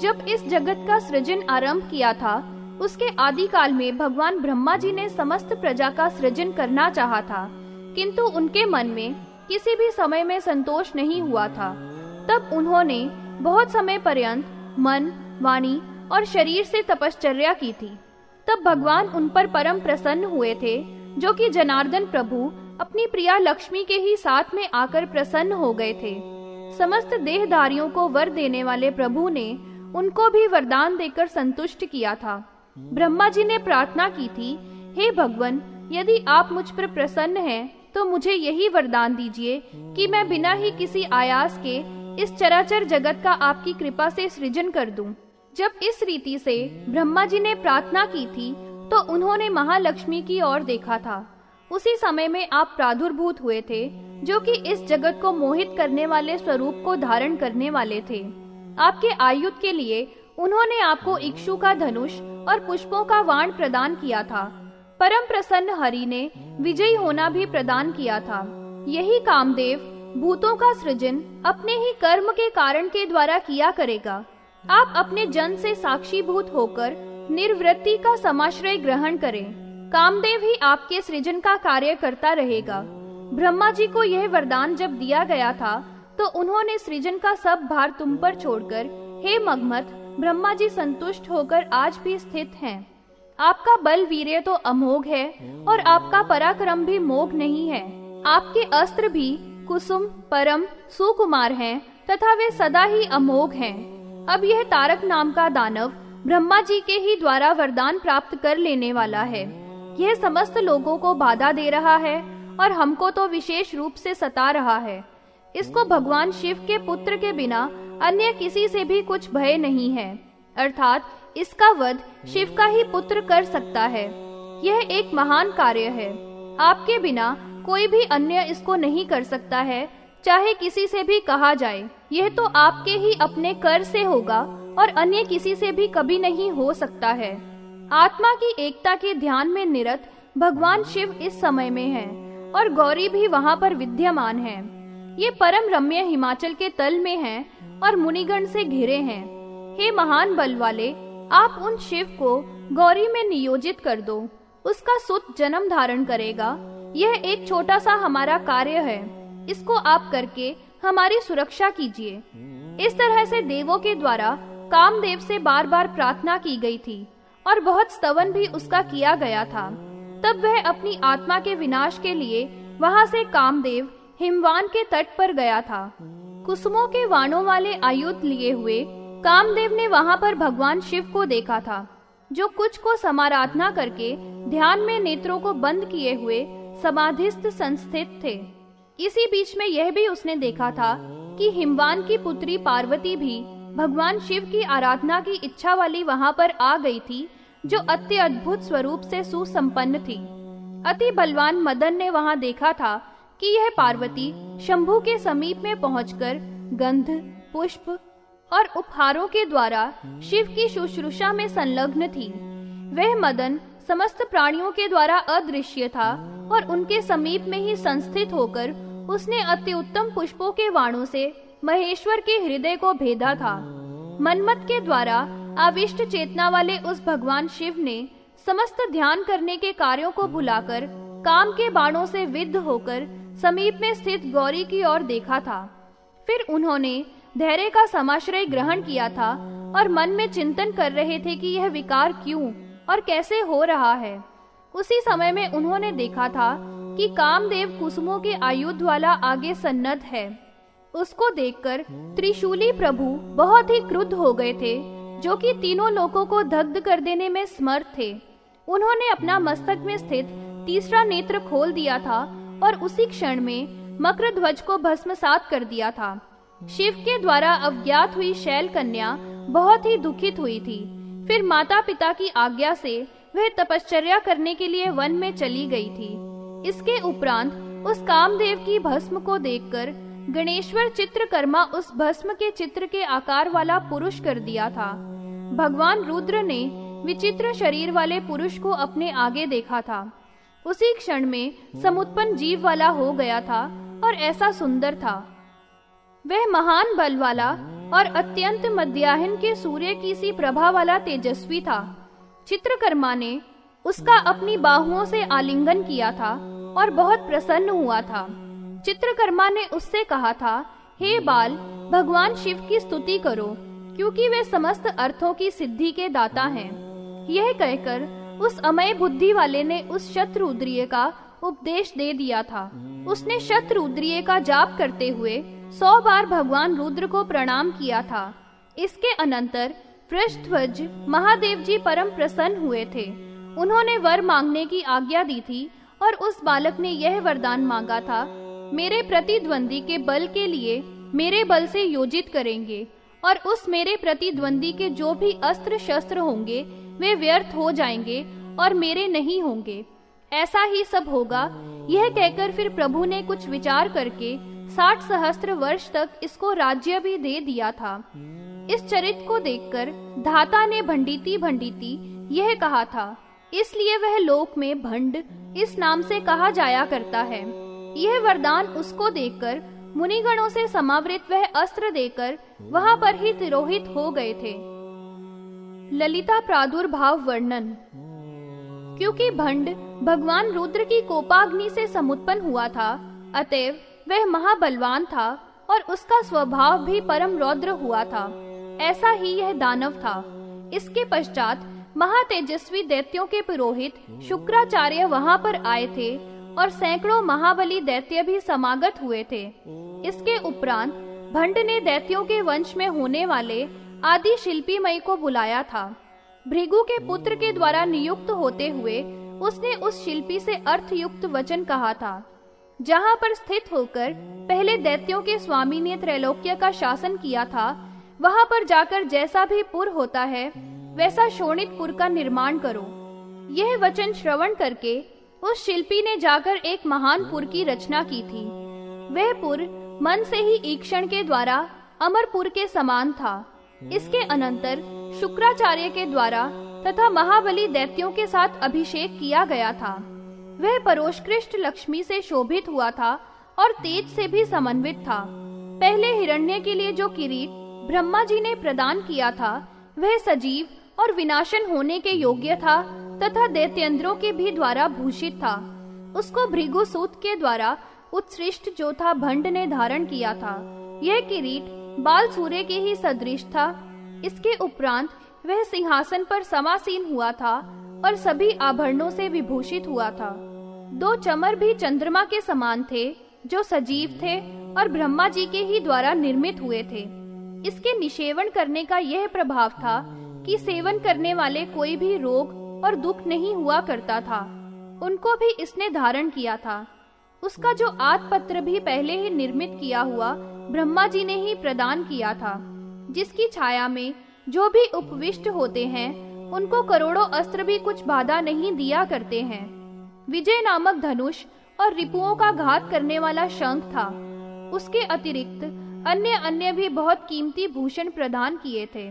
जब इस जगत का सृजन आरंभ किया था, उसके आदि काल में भगवान ब्रह्मा जी ने समस्त प्रजा का सृजन करना चाहा था। किंतु उनके मन में किसी भी समय में संतोष नहीं हुआ था। तब उन्होंने बहुत समय पर्यंत मन, वाणी और शरीर से तपश्चर्या की थी। तब भगवान उन पर परम प्रसन्न हुए थे, जो कि जनार्दन प्रभु अपनी प्रिया लक्ष्मी के ही साथ में आकर प्रसन्न हो गए थे। समस्त देहधारियों को वर देने वाले प्रभु ने उनको भी वरदान देकर संतुष्ट किया था। ब्रह्मा जी ने प्रार्थना की थी, हे भगवान, यदि आप मुझ पर प्रसन्न हैं तो मुझे यही वरदान दीजिए कि मैं बिना ही किसी आयास के इस चराचर जगत का आपकी कृपा से सृजन कर दूँ। जब इस रीति से ब्रह्मा जी ने प्रार्थना की थी तो उन्होंने महालक्ष्मी की ओर देखा था। उसी समय में आप प्रादुर्भूत हुए थे, जो कि इस जगत को मोहित करने वाले स्वरूप को धारण करने वाले थे। आपके आयुध के लिए उन्होंने आपको इक्षु का धनुष और पुष्पों का वाण प्रदान किया था। परम प्रसन्न हरि ने विजयी होना भी प्रदान किया था। यही कामदेव भूतों का सृजन अपने ही कर्म के कारण के द्वारा किया करेगा। आप अपने जन से साक्षीभूत होकर निर्वृत्ति का समाश्रय ग्रहण करें। कामदेव ही आपके सृजन का कार्य करता रहेगा। ब्रह्मा जी को यह वरदान जब दिया गया था तो उन्होंने सृजन का सब भार तुम पर छोड़कर, हे मगमत ब्रह्मा जी संतुष्ट होकर आज भी स्थित हैं। आपका बल वीर्य तो अमोघ है, और आपका पराक्रम भी मोघ नहीं है। आपके अस्त्र भी कुसुम, परम, सुकुमार हैं, तथा वे सदा ही अमोघ हैं। अब यह तारक नाम का दानव ब्रह्मा जी के ही द्वारा वरदान प्राप्त कर लेने वाला है। यह समस्त लोगों को बाधा दे रहा है, और हमको तो विशेष रूप से सता रहा है। इसको भगवान शिव के पुत्र के बिना अन्य किसी से भी कुछ भय नहीं है। अर्थात, इसका वध शिव का ही पुत्र कर सकता है। यह एक महान कार्य है। आपके बिना कोई भी अन्य इसको नहीं कर सकता है, चाहे किसी से भी कहा जाए। यह तो आपके ही अपने कर से होगा और अन्य किसी से भी कभी नहीं हो सकता है। आत्मा की एकता के ध्यान में निरत भगवान शिव इस समय में है और गौरी भी वहाँ पर विद्यमान है। ये परम रम्य हिमाचल के तल में हैं और मुनिगण से घिरे हैं। हे महान बल वाले, आप उन शिव को गौरी में नियोजित कर दो। उसका सुत जन्म धारण करेगा। यह एक छोटा सा हमारा कार्य है। इसको आप करके हमारी सुरक्षा कीजिए। इस तरह से देवों के द्वारा कामदेव से बार बार प्रार्थना की गई थी और बहुत स्तवन भी उसका किया गया था। तब वह अपनी आत्मा के विनाश के लिए वहाँ से कामदेव हिमवान के तट पर गया था। कुसुमों के वाणों वाले आयुध लिए हुए, कामदेव ने वहाँ पर भगवान शिव को देखा था, जो कुछ को समाराधना करके ध्यान में नेत्रों को बंद किए हुए समाधिस्थ संस्थित थे। इसी बीच में यह भी उसने देखा था कि हिमवान की पुत्री पार्वती भी भगवान शिव की आराधना की इच्छा वाली वहाँ पर आ गई थी, जो अति अद्भुत स्वरूप से सुसंपन्न थी। अति बलवान मदन ने वहाँ देखा था कि यह पार्वती शंभु के समीप में पहुंचकर गंध, पुष्प और उपहारों के द्वारा शिव की शुश्रूषा में संलग्न थी। वह मदन समस्त प्राणियों के द्वारा अदृश्य था और उनके समीप में ही संस्थित होकर उसने अति उत्तम पुष्पों के वाणों से महेश्वर के हृदय को भेदा था। मनमत के द्वारा आविष्ट चेतना वाले उस भगवान शिव ने समस्त ध्यान करने के कार्यों को भुलाकर काम के बाणों से विद्ध होकर समीप में स्थित गौरी की ओर देखा था। फिर उन्होंने धैर्य का समाश्रय ग्रहण किया था और मन में चिंतन कर रहे थे कि यह विकार क्यों और कैसे हो रहा है। उसी समय में उन्होंने देखा था कि कामदेव कुसुमों के आयुध वाला आगे सन्नत है। उसको देखकर त्रिशूली प्रभु बहुत ही क्रुद्ध हो गए थे, जो कि तीनों लोगों को दग्ध कर देने में समर्थ थे। उन्होंने अपना मस्तक में स्थित तीसरा नेत्र खोल दिया था और उसी क्षण में मकर ध्वज को भस्मसात कर दिया था। शिव के द्वारा अवज्ञात हुई शैल कन्या बहुत ही दुखित हुई थी। फिर माता पिता की आज्ञा से वह तपश्चर्या करने के लिए वन में चली गई थी। इसके उपरांत उस कामदेव की भस्म को देखकर गणेश्वर चित्रकर्मा उस भस्म के चित्र के आकार वाला पुरुष कर दिया था। भगवान रुद्र ने विचित्र शरीर वाले पुरुष को अपने आगे देखा था। उसी क्षण में समुत्पन्न जीव वाला हो गया था और ऐसा सुंदर था। वह महान बल वाला और अत्यंत मध्याहन के सूर्य की सी प्रभा वाला तेजस्वी था। चित्रकर्मा ने उसका अपनी बाहुओं से आलिंगन किया था और बहुत प्रसन्न हुआ था। चित्रकर्मा ने उससे कहा था, हे बाल, भगवान शिव की स्तुति करो, क्योंकि वे समस्त अर्थों की सिद्धि के दाता हैं। यह कहकर उस अमय बुद्धि वाले ने उस शत्रुद्रिय का उपदेश दे दिया था। उसने शत्रुद्रिय का जाप करते हुए सौ बार भगवान रुद्र को प्रणाम किया था। इसके अनंतर पृष्ठध्वज महादेव जी परम प्रसन्न हुए थे। उन्होंने वर मांगने की आज्ञा दी थी और उस बालक ने यह वरदान मांगा था, मेरे प्रतिद्वंदी के बल के लिए मेरे बल से योजित करेंगे और उस मेरे प्रतिद्वंदी के जो भी अस्त्र शस्त्र होंगे वे व्यर्थ हो जाएँगे और मेरे नहीं होंगे। ऐसा ही सब होगा। यह कहकर फिर प्रभु ने कुछ विचार करके साठ सहस्त्र वर्ष तक इसको राज्य भी दे दिया था। इस चरित को देखकर धाता ने भंडीती भंडीती यह कहा था, इसलिए वह लोक में भंड इस नाम से कहा जाया करता है। यह वरदान उसको देखकर मुनिगणों से समावृत वह अस्त्र देकर वहाँ पर ही तिरोहित हो गए थे। ललिता प्रादुर्भाव वर्णन। क्योंकि भंड भगवान रुद्र की कोपाग्नि से समुत्पन्न हुआ था, अतएव वह महाबलवान था और उसका स्वभाव भी परम रौद्र हुआ था। ऐसा ही यह दानव था। इसके पश्चात महातेजस्वी दैत्यों के पुरोहित शुक्राचार्य वहाँ पर आए थे और सैकड़ों महाबली दैत्य भी समागत हुए थे। इसके उपरांत भंड ने दैत्यों के वंश में होने वाले आदि शिल्पी मई को बुलाया था। भृगु के पुत्र के द्वारा नियुक्त होते हुए उसने उस शिल्पी से अर्थ युक्त वचन कहा था, जहाँ पर स्थित होकर पहले दैत्यों के स्वामी ने त्रैलोक्य का शासन किया था, वहाँ पर जाकर जैसा भी पुर होता है, वैसा शोणित पुर का निर्माण करो। यह वचन श्रवण करके उस शिल्पी ने जाकर एक महान पुर की रचना की थी। वह पुर मन से ही ईक्षण के द्वारा अमरपुर के समान था। इसके अनंतर शुक्राचार्य के द्वारा तथा महाबली दैत्यों के साथ अभिषेक किया गया था। वह परोष्कृष्ट लक्ष्मी से शोभित हुआ था और तेज से भी समन्वित था। पहले हिरण्य के लिए जो किरीट ब्रह्मा जी ने प्रदान किया था, वह सजीव और विनाशन होने के योग्य था तथा दैत्यंद्रों के भी द्वारा भूषित था। उसको भृगु सूत के द्वारा उत्सृष्ट जो था भंड ने धारण किया था। यह किरीट बाल सूर्य के ही सदृश था। इसके उपरांत वह सिंहासन पर समासीन हुआ था और सभी आभरणों से विभूषित हुआ था। दो चमर भी चंद्रमा के समान थे, जो सजीव थे और ब्रह्मा जी के ही द्वारा निर्मित हुए थे। इसके निषेवन करने का यह प्रभाव था कि सेवन करने वाले कोई भी रोग और दुख नहीं हुआ करता था। उनको भी इसने धारण किया था। उसका जो आद पत्र भी पहले ही निर्मित किया हुआ ब्रह्मा जी ने ही प्रदान किया था, जिसकी छाया में जो भी उपविष्ट होते हैं, उनको करोड़ों अस्त्र भी कुछ बाधा नहीं दिया करते हैं। विजय नामक धनुष और रिपुओं का घात करने वाला शंख था। उसके अतिरिक्त अन्य अन्य भी बहुत कीमती भूषण प्रदान किए थे।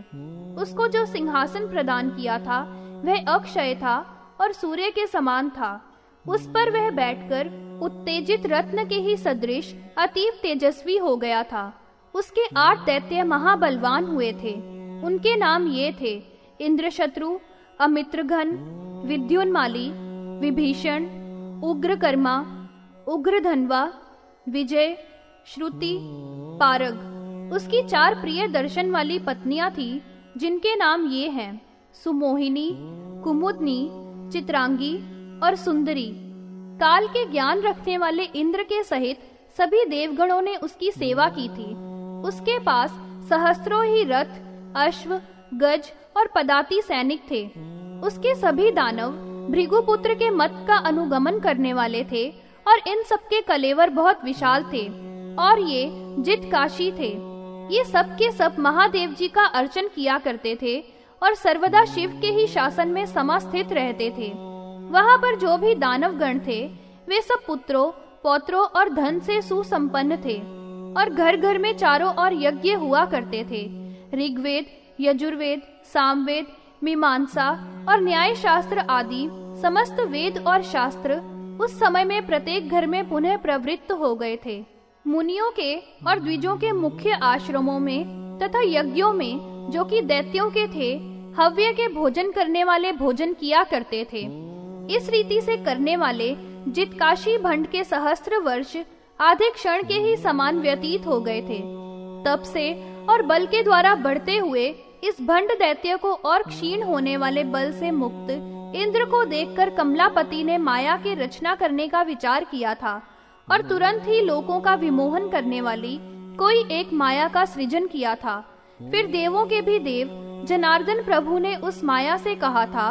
उसको जो सिंहासन प्रदान किया था, वह अक्षय था और सूर्य के समान था। उस पर वह बैठकर उत्तेजित रत्न के ही सदृश अतीव तेजस्वी हो गया था। उसके आठ दैत्य महाबलवान हुए थे। उनके नाम ये थे, इंद्रशत्रु, अमित्रघन, विद्युन्माली, विभीषण, उग्रकर्मा, उग्रधनवा, विजय, श्रुति, पारग। उसकी चार प्रिय दर्शन वाली पत्नियाँ थी, जिनके नाम ये हैं, सुमोहिनी, कुमुदनी, चित्रांगी और सुंदरी। काल के ज्ञान रखने वाले इंद्र के सहित सभी देवगणों ने उसकी सेवा की थी। उसके पास सहस्त्रों ही रथ, अश्व, गज और पदाती सैनिक थे। उसके सभी दानव भृगुपुत्र के मत का अनुगमन करने वाले थे और इन सबके कलेवर बहुत विशाल थे और ये जित काशी थे। ये सब के सब महादेव जी का अर्चन किया करते थे और सर्वदा शिव के ही शासन में समास्थित रहते थे। वहाँ पर जो भी दानव गण थे, वे सब पुत्रों, पौत्रों और धन से सुसंपन्न थे, और घर घर में चारों ओर यज्ञ हुआ करते थे। ऋग्वेद, यजुर्वेद, सामवेद, मीमांसा और न्याय शास्त्र आदि, समस्त वेद और शास्त्र, उस समय में प्रत्येक घर में पुनः प्रवृत्त हो गए थे। मुनियों के और द्विजों के मुख्य आश्रमों में तथा यज्ञों में, जो कि दैत्यों के थे, हव्य के भोजन करने वाले भोजन किया करते थे। इस रीति से करने वाले जितकाशी भंड के सहस्त्र वर्ष आधे क्षण के ही समान व्यतीत हो गए थे। तब से और बल के द्वारा बढ़ते हुए इस भंड दैत्य को और क्षीण होने वाले बल से मुक्त इंद्र को देखकर कमलापति ने माया के रचना करने का विचार किया था और तुरंत ही लोगों का विमोहन करने वाली कोई एक माया का सृजन किया था। फिर देवों के भी देव जनार्दन प्रभु ने उस माया से कहा था